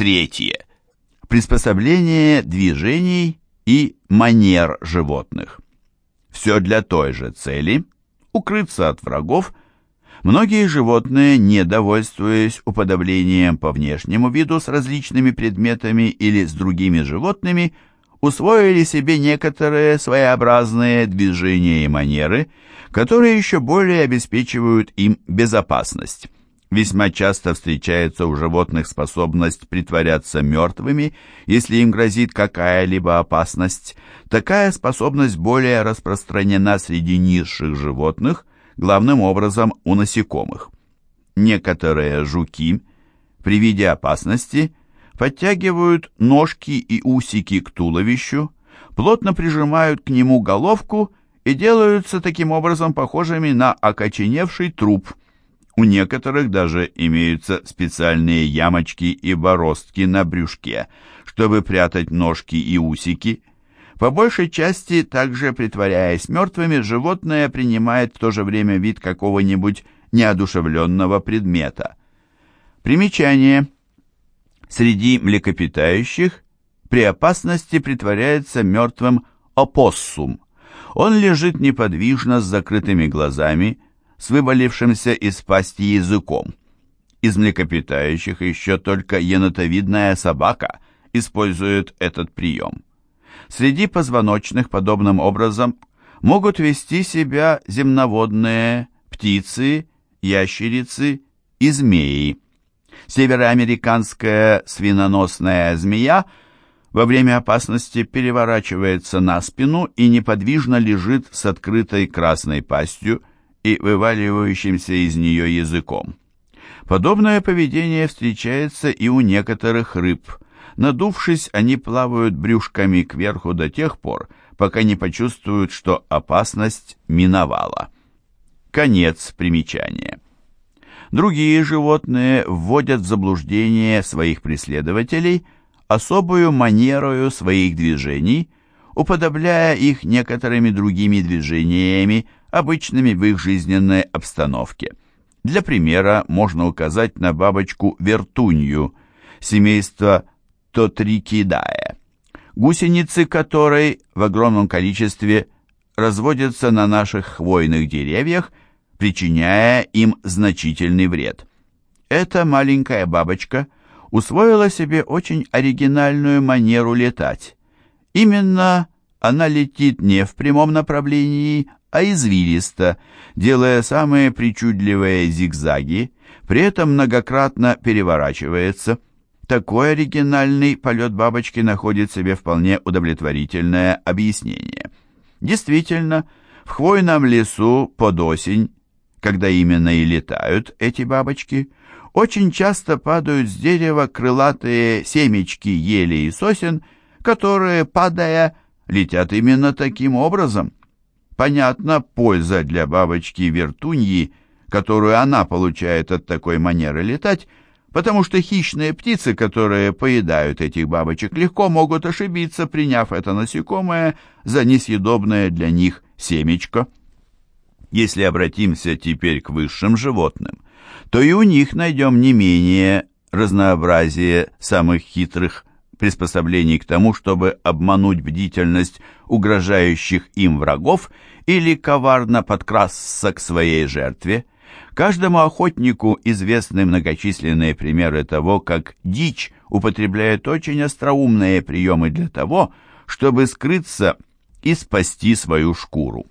Третье. Приспособление движений и манер животных. Все для той же цели – укрыться от врагов. Многие животные, не довольствуясь уподоблением по внешнему виду с различными предметами или с другими животными, усвоили себе некоторые своеобразные движения и манеры, которые еще более обеспечивают им безопасность. Весьма часто встречается у животных способность притворяться мертвыми, если им грозит какая-либо опасность. Такая способность более распространена среди низших животных, главным образом у насекомых. Некоторые жуки при виде опасности подтягивают ножки и усики к туловищу, плотно прижимают к нему головку и делаются таким образом похожими на окоченевший труп – у некоторых даже имеются специальные ямочки и бороздки на брюшке, чтобы прятать ножки и усики. По большей части, также притворяясь мертвыми, животное принимает в то же время вид какого-нибудь неодушевленного предмета. Примечание. Среди млекопитающих при опасности притворяется мертвым опоссум. Он лежит неподвижно с закрытыми глазами, с вывалившимся из пасти языком. Из млекопитающих еще только енотовидная собака использует этот прием. Среди позвоночных подобным образом могут вести себя земноводные птицы, ящерицы и змеи. Североамериканская свиноносная змея во время опасности переворачивается на спину и неподвижно лежит с открытой красной пастью, и вываливающимся из нее языком. Подобное поведение встречается и у некоторых рыб. Надувшись, они плавают брюшками кверху до тех пор, пока не почувствуют, что опасность миновала. Конец примечания. Другие животные вводят в заблуждение своих преследователей особую манерою своих движений, уподобляя их некоторыми другими движениями, обычными в их жизненной обстановке. Для примера можно указать на бабочку-вертунью, семейства Тотрикидае, гусеницы которой в огромном количестве разводятся на наших хвойных деревьях, причиняя им значительный вред. Эта маленькая бабочка усвоила себе очень оригинальную манеру летать. Именно она летит не в прямом направлении, а извилисто, делая самые причудливые зигзаги, при этом многократно переворачивается. Такой оригинальный полет бабочки находит себе вполне удовлетворительное объяснение. Действительно, в хвойном лесу под осень, когда именно и летают эти бабочки, очень часто падают с дерева крылатые семечки ели и сосен, которые, падая, летят именно таким образом – Понятна польза для бабочки-вертуньи, которую она получает от такой манеры летать, потому что хищные птицы, которые поедают этих бабочек, легко могут ошибиться, приняв это насекомое за несъедобное для них семечко. Если обратимся теперь к высшим животным, то и у них найдем не менее разнообразие самых хитрых приспособлений к тому, чтобы обмануть бдительность угрожающих им врагов или коварно подкрасться к своей жертве. Каждому охотнику известны многочисленные примеры того, как дичь употребляет очень остроумные приемы для того, чтобы скрыться и спасти свою шкуру.